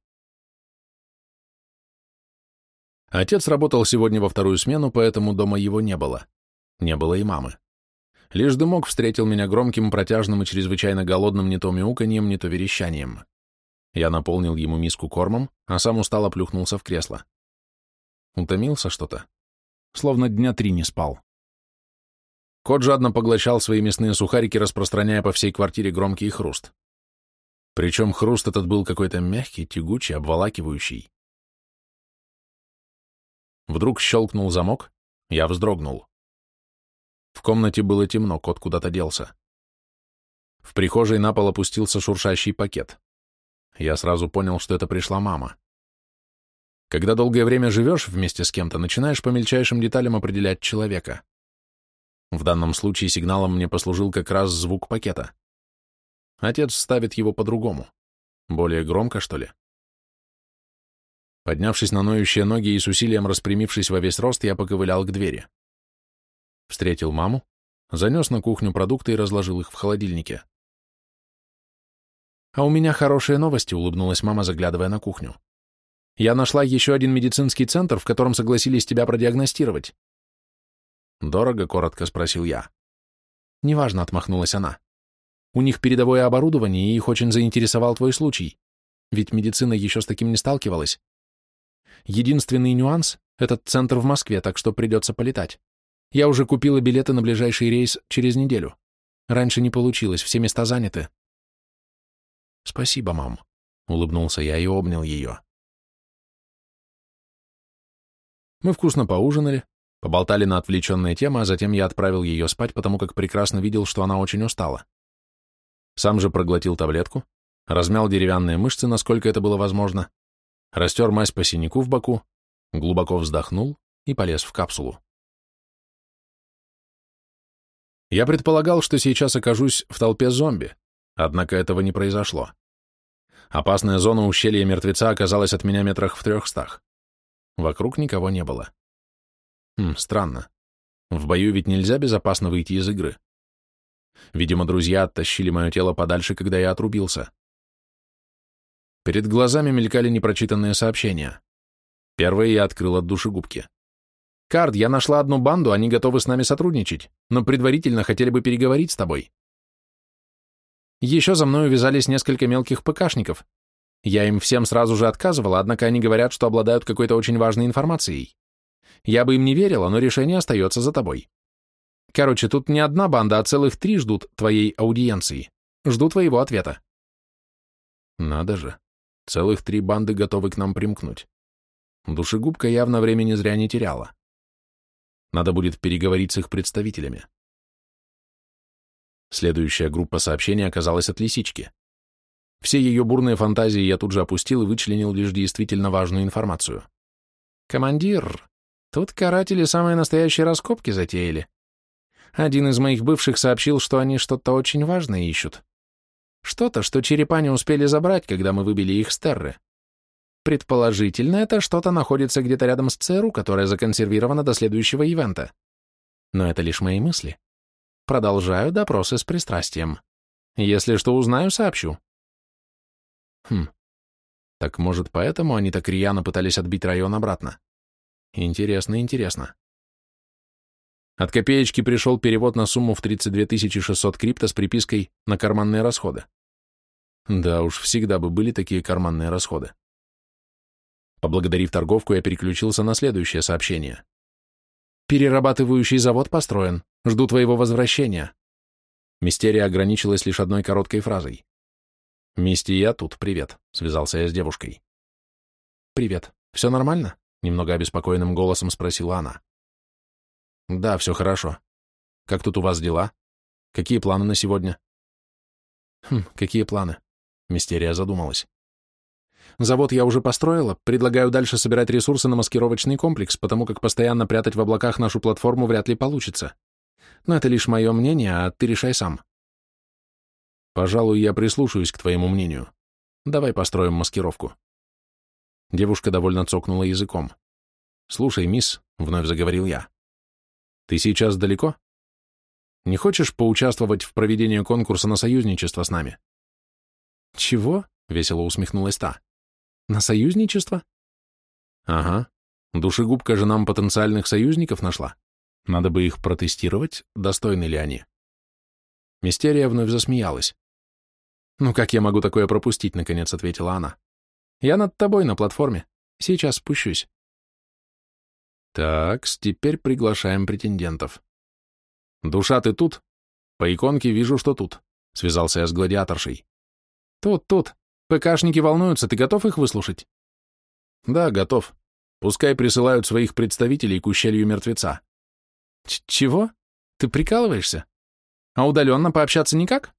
Отец работал сегодня во вторую смену, поэтому дома его не было. Не было и мамы. Лишь дымок встретил меня громким, протяжным и чрезвычайно голодным не то мяуканьем, не то верещанием. Я наполнил ему миску кормом, а сам устало плюхнулся в кресло. Утомился что-то. Словно дня три не спал. Кот жадно поглощал свои мясные сухарики, распространяя по всей квартире громкий хруст. Причем хруст этот был какой-то мягкий, тягучий, обволакивающий. Вдруг щелкнул замок, я вздрогнул. В комнате было темно, кот куда-то делся. В прихожей на пол опустился шуршащий пакет. Я сразу понял, что это пришла мама. Когда долгое время живешь вместе с кем-то, начинаешь по мельчайшим деталям определять человека. В данном случае сигналом мне послужил как раз звук пакета. Отец ставит его по-другому. Более громко, что ли? Поднявшись на ноющие ноги и с усилием распрямившись во весь рост, я поковылял к двери. Встретил маму, занес на кухню продукты и разложил их в холодильнике. «А у меня хорошие новости», — улыбнулась мама, заглядывая на кухню. «Я нашла еще один медицинский центр, в котором согласились тебя продиагностировать». «Дорого?» — коротко спросил я. «Неважно», — отмахнулась она. «У них передовое оборудование, и их очень заинтересовал твой случай. Ведь медицина еще с таким не сталкивалась. Единственный нюанс — этот центр в Москве, так что придется полетать. Я уже купила билеты на ближайший рейс через неделю. Раньше не получилось, все места заняты. Спасибо, мам, улыбнулся я и обнял ее. Мы вкусно поужинали, поболтали на отвлеченные темы, а затем я отправил ее спать, потому как прекрасно видел, что она очень устала. Сам же проглотил таблетку, размял деревянные мышцы, насколько это было возможно, растер мазь по синяку в боку, глубоко вздохнул и полез в капсулу. Я предполагал, что сейчас окажусь в толпе зомби, однако этого не произошло. Опасная зона ущелья мертвеца оказалась от меня метрах в трехстах. Вокруг никого не было. Хм, странно. В бою ведь нельзя безопасно выйти из игры. Видимо, друзья оттащили мое тело подальше, когда я отрубился. Перед глазами мелькали непрочитанные сообщения. Первое я открыл от душегубки. Кард, я нашла одну банду, они готовы с нами сотрудничать, но предварительно хотели бы переговорить с тобой. Еще за мной увязались несколько мелких ПКшников. Я им всем сразу же отказывала, однако они говорят, что обладают какой-то очень важной информацией. Я бы им не верила, но решение остается за тобой. Короче, тут не одна банда, а целых три ждут твоей аудиенции. Жду твоего ответа. Надо же. Целых три банды готовы к нам примкнуть. Душегубка явно времени зря не теряла. Надо будет переговорить с их представителями. Следующая группа сообщений оказалась от лисички. Все ее бурные фантазии я тут же опустил и вычленил лишь действительно важную информацию. «Командир, тут каратели самые настоящие раскопки затеяли. Один из моих бывших сообщил, что они что-то очень важное ищут. Что-то, что черепа не успели забрать, когда мы выбили их с терры. Предположительно, это что-то находится где-то рядом с ЦРУ, которое законсервировано до следующего ивента. Но это лишь мои мысли. Продолжаю допросы с пристрастием. Если что узнаю, сообщу. Хм. Так может, поэтому они так рьяно пытались отбить район обратно? Интересно, интересно. От копеечки пришел перевод на сумму в 32 600 крипто с припиской на карманные расходы. Да уж, всегда бы были такие карманные расходы. Поблагодарив торговку, я переключился на следующее сообщение. «Перерабатывающий завод построен. Жду твоего возвращения». Мистерия ограничилась лишь одной короткой фразой. «Мисти, я тут, привет», — связался я с девушкой. «Привет. Все нормально?» — немного обеспокоенным голосом спросила она. «Да, все хорошо. Как тут у вас дела? Какие планы на сегодня?» «Хм, какие планы?» — Мистерия задумалась. Завод я уже построила, предлагаю дальше собирать ресурсы на маскировочный комплекс, потому как постоянно прятать в облаках нашу платформу вряд ли получится. Но это лишь мое мнение, а ты решай сам. Пожалуй, я прислушаюсь к твоему мнению. Давай построим маскировку. Девушка довольно цокнула языком. «Слушай, мисс», — вновь заговорил я, — «ты сейчас далеко? Не хочешь поучаствовать в проведении конкурса на союзничество с нами?» «Чего?» — весело усмехнулась та. «На союзничество?» «Ага. Душегубка же нам потенциальных союзников нашла. Надо бы их протестировать, достойны ли они». Мистерия вновь засмеялась. «Ну как я могу такое пропустить?» — наконец ответила она. «Я над тобой на платформе. Сейчас спущусь». Так, теперь приглашаем претендентов. Душа, ты тут? По иконке вижу, что тут. Связался я с гладиаторшей. Тут, тут. ПКшники волнуются, ты готов их выслушать? Да, готов. Пускай присылают своих представителей к ущелью мертвеца. Ч чего? Ты прикалываешься? А удаленно пообщаться никак?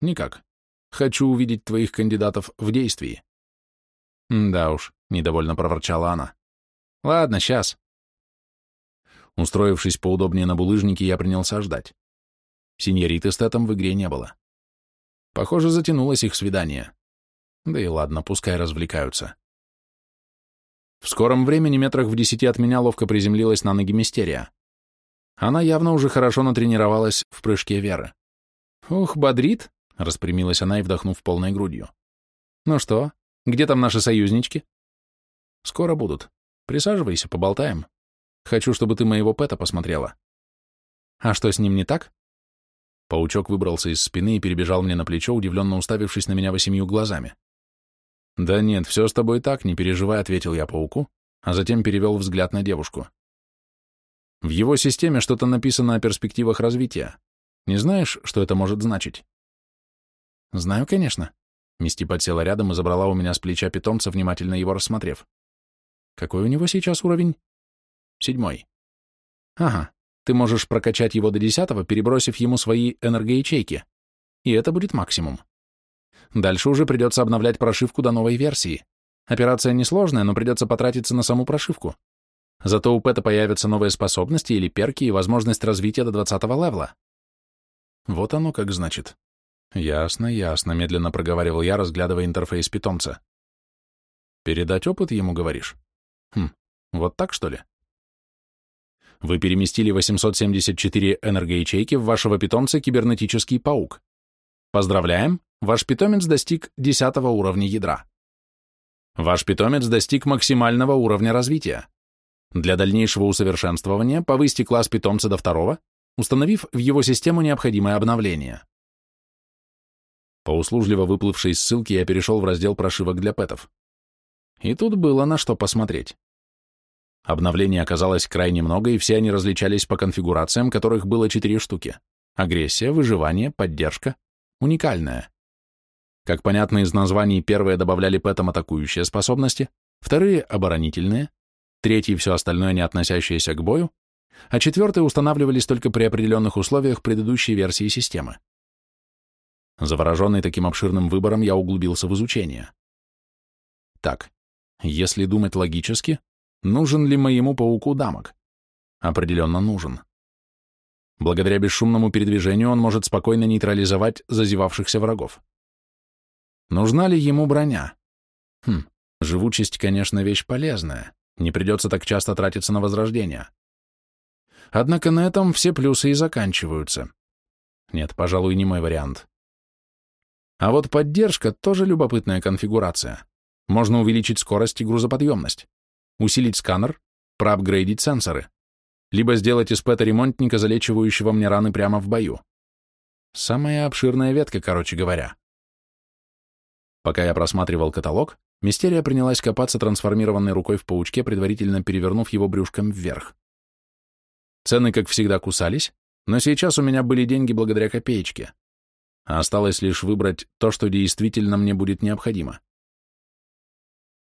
Никак. Хочу увидеть твоих кандидатов в действии. Да уж, недовольно проворчала она. Ладно, сейчас. Устроившись поудобнее на булыжнике, я принялся ждать. Синьориты с Тетом в игре не было. Похоже, затянулось их свидание. Да и ладно, пускай развлекаются. В скором времени, метрах в десяти от меня, ловко приземлилась на ноги Мистерия. Она явно уже хорошо натренировалась в прыжке Веры. «Ух, бодрит!» — распрямилась она и вдохнув полной грудью. «Ну что, где там наши союзнички?» «Скоро будут. Присаживайся, поболтаем. Хочу, чтобы ты моего Пэта посмотрела. А что с ним не так? Паучок выбрался из спины и перебежал мне на плечо, удивленно уставившись на меня восемью глазами. Да нет, все с тобой так, не переживай, ответил я пауку, а затем перевел взгляд на девушку. В его системе что-то написано о перспективах развития. Не знаешь, что это может значить? Знаю, конечно. Мисти подсела рядом и забрала у меня с плеча питомца, внимательно его рассмотрев. Какой у него сейчас уровень? Седьмой. Ага, ты можешь прокачать его до десятого, перебросив ему свои энергоячейки. И это будет максимум. Дальше уже придется обновлять прошивку до новой версии. Операция несложная, но придется потратиться на саму прошивку. Зато у Пэта появятся новые способности или перки и возможность развития до 20 левела. Вот оно как значит. Ясно, ясно, медленно проговаривал я, разглядывая интерфейс питомца. Передать опыт ему, говоришь? Хм, вот так, что ли? Вы переместили 874 энергоячейки в вашего питомца кибернетический паук. Поздравляем, ваш питомец достиг 10 уровня ядра. Ваш питомец достиг максимального уровня развития. Для дальнейшего усовершенствования повысьте класс питомца до второго, установив в его систему необходимое обновление. По услужливо выплывшей ссылке я перешел в раздел прошивок для пэтов. И тут было на что посмотреть. Обновлений оказалось крайне много, и все они различались по конфигурациям, которых было четыре штуки. Агрессия, выживание, поддержка, уникальная. Как понятно из названий, первые добавляли пэтам атакующие способности, вторые — оборонительные, третьи — все остальное, не относящееся к бою, а четвертые устанавливались только при определенных условиях предыдущей версии системы. Завороженный таким обширным выбором, я углубился в изучение. Так, если думать логически, нужен ли моему пауку дамок? Определенно нужен. Благодаря бесшумному передвижению он может спокойно нейтрализовать зазевавшихся врагов. Нужна ли ему броня? Хм, живучесть, конечно, вещь полезная. Не придется так часто тратиться на возрождение. Однако на этом все плюсы и заканчиваются. Нет, пожалуй, не мой вариант. А вот поддержка тоже любопытная конфигурация. Можно увеличить скорость и грузоподъемность, усилить сканер, проапгрейдить сенсоры, либо сделать из пэта-ремонтника, залечивающего мне раны прямо в бою. Самая обширная ветка, короче говоря. Пока я просматривал каталог, Мистерия принялась копаться трансформированной рукой в паучке, предварительно перевернув его брюшком вверх. Цены, как всегда, кусались, но сейчас у меня были деньги благодаря копеечке. А осталось лишь выбрать то, что действительно мне будет необходимо.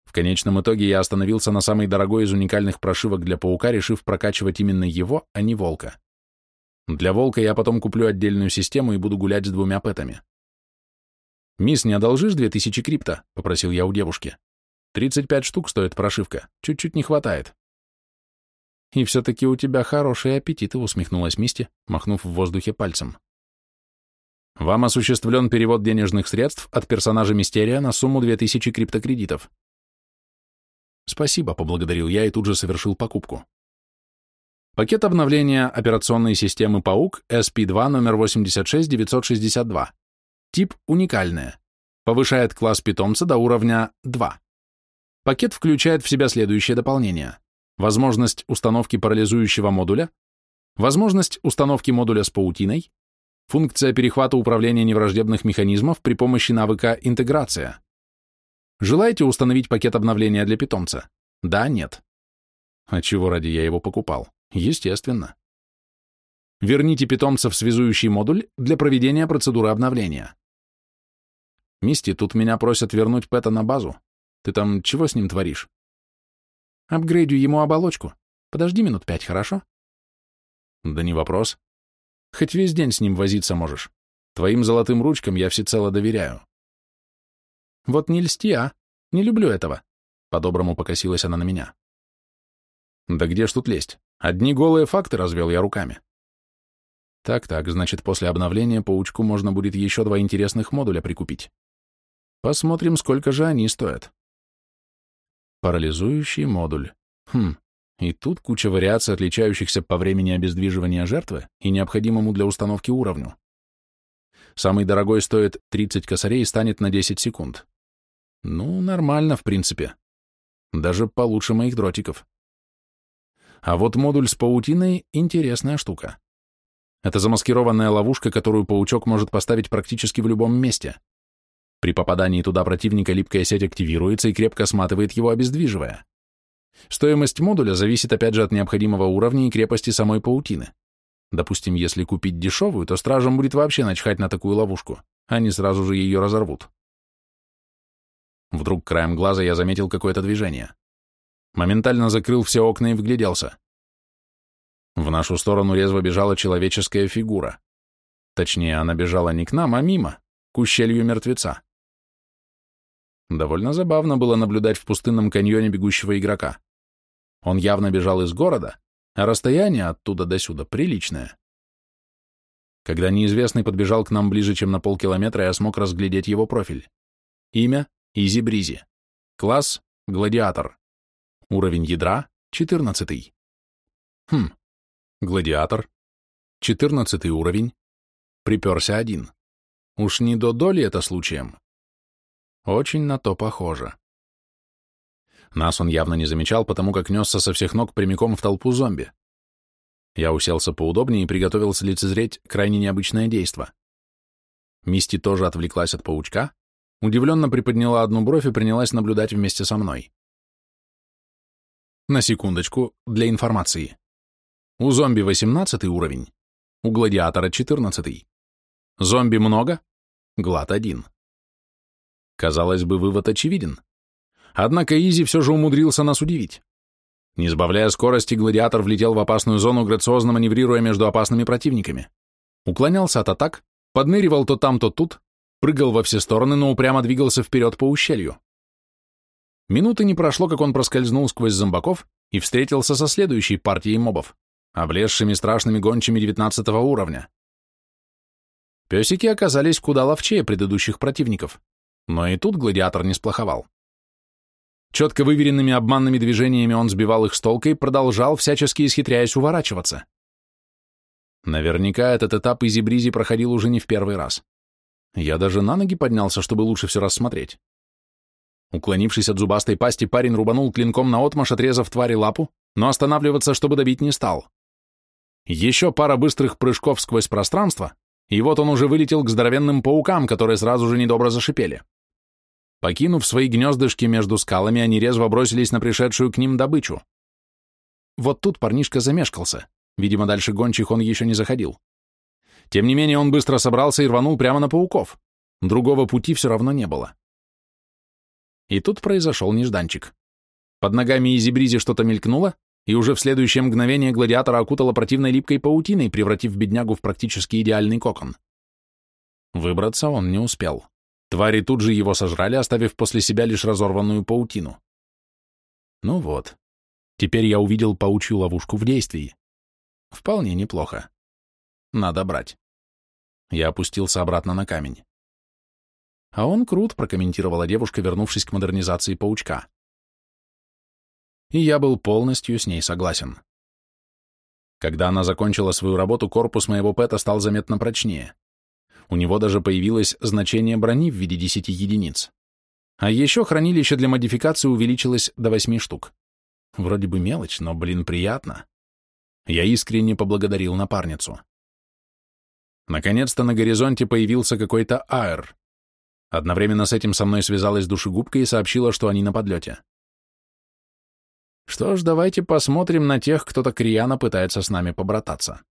В конечном итоге я остановился на самой дорогой из уникальных прошивок для паука, решив прокачивать именно его, а не волка. Для волка я потом куплю отдельную систему и буду гулять с двумя пэтами. «Мисс, не одолжишь две тысячи крипта?» — попросил я у девушки. «Тридцать пять штук стоит прошивка. Чуть-чуть не хватает». «И все-таки у тебя хорошие аппетиты», — усмехнулась Мисти, махнув в воздухе пальцем. «Вам осуществлен перевод денежных средств от персонажа Мистерия на сумму две тысячи криптокредитов. Спасибо, поблагодарил я и тут же совершил покупку. Пакет обновления операционной системы «Паук» SP2 номер 86962. Тип уникальная. Повышает класс питомца до уровня 2. Пакет включает в себя следующие дополнения. Возможность установки парализующего модуля, возможность установки модуля с паутиной, функция перехвата управления невраждебных механизмов при помощи навыка «Интеграция». Желаете установить пакет обновления для питомца? Да, нет. А чего ради я его покупал? Естественно. Верните питомца в связующий модуль для проведения процедуры обновления. Мисти, тут меня просят вернуть Пэта на базу. Ты там чего с ним творишь? Апгрейдю ему оболочку. Подожди минут пять, хорошо? Да не вопрос. Хоть весь день с ним возиться можешь. Твоим золотым ручкам я всецело доверяю. Вот не льсти, а? Не люблю этого. По-доброму покосилась она на меня. Да где ж тут лезть? Одни голые факты развел я руками. Так-так, значит, после обновления паучку можно будет еще два интересных модуля прикупить. Посмотрим, сколько же они стоят. Парализующий модуль. Хм, и тут куча вариаций, отличающихся по времени обездвиживания жертвы и необходимому для установки уровню. Самый дорогой стоит 30 косарей и станет на 10 секунд. Ну, нормально, в принципе. Даже получше моих дротиков. А вот модуль с паутиной — интересная штука. Это замаскированная ловушка, которую паучок может поставить практически в любом месте. При попадании туда противника липкая сеть активируется и крепко сматывает его, обездвиживая. Стоимость модуля зависит опять же от необходимого уровня и крепости самой паутины. Допустим, если купить дешевую, то стражам будет вообще начхать на такую ловушку. Они сразу же ее разорвут. Вдруг краем глаза я заметил какое-то движение. Моментально закрыл все окна и вгляделся. В нашу сторону резво бежала человеческая фигура. Точнее, она бежала не к нам, а мимо, к ущелью мертвеца. Довольно забавно было наблюдать в пустынном каньоне бегущего игрока. Он явно бежал из города, а расстояние оттуда до сюда приличное. Когда неизвестный подбежал к нам ближе, чем на полкилометра, я смог разглядеть его профиль. Имя — Изи Бризи. Класс — Гладиатор. Уровень ядра — 14. Хм, Гладиатор. 14 уровень. Приперся один. Уж не до доли это случаем? Очень на то похоже. Нас он явно не замечал, потому как несся со всех ног прямиком в толпу зомби. Я уселся поудобнее и приготовился лицезреть крайне необычное действо. Мисти тоже отвлеклась от паучка, удивленно приподняла одну бровь и принялась наблюдать вместе со мной. На секундочку, для информации. У зомби 18 уровень, у гладиатора 14. Зомби много, глад один. Казалось бы, вывод очевиден. Однако Изи все же умудрился нас удивить. Не сбавляя скорости, гладиатор влетел в опасную зону, грациозно маневрируя между опасными противниками. Уклонялся от атак, подныривал то там, то тут, прыгал во все стороны, но упрямо двигался вперед по ущелью. Минуты не прошло, как он проскользнул сквозь зомбаков и встретился со следующей партией мобов, облезшими страшными гончими девятнадцатого уровня. Песики оказались куда ловчее предыдущих противников, но и тут гладиатор не сплоховал. Четко выверенными обманными движениями он сбивал их с толка и продолжал, всячески исхитряясь уворачиваться. Наверняка этот этап изи-бризи проходил уже не в первый раз. Я даже на ноги поднялся, чтобы лучше все рассмотреть. Уклонившись от зубастой пасти, парень рубанул клинком наотмашь, отрезав твари лапу, но останавливаться, чтобы добить, не стал. Еще пара быстрых прыжков сквозь пространство, и вот он уже вылетел к здоровенным паукам, которые сразу же недобро зашипели. Покинув свои гнездышки между скалами, они резво бросились на пришедшую к ним добычу. Вот тут парнишка замешкался. Видимо, дальше гончих он еще не заходил. Тем не менее, он быстро собрался и рванул прямо на пауков. Другого пути все равно не было. И тут произошел нежданчик. Под ногами Изи-Бризи что-то мелькнуло, и уже в следующее мгновение гладиатора окутала противной липкой паутиной, превратив беднягу в практически идеальный кокон. Выбраться он не успел. Твари тут же его сожрали, оставив после себя лишь разорванную паутину. Ну вот. Теперь я увидел паучью ловушку в действии. Вполне неплохо. Надо брать. Я опустился обратно на камень. А он крут, прокомментировала девушка, вернувшись к модернизации паучка. И я был полностью с ней согласен. Когда она закончила свою работу, корпус моего пэта стал заметно прочнее. У него даже появилось значение брони в виде 10 единиц. А еще хранилище для модификации увеличилось до 8 штук. Вроде бы мелочь, но, блин, приятно. Я искренне поблагодарил напарницу. Наконец-то на горизонте появился какой-то аэр. Одновременно с этим со мной связалась душегубка и сообщила, что они на подлете. Что ж, давайте посмотрим на тех, кто так рьяно пытается с нами побрататься.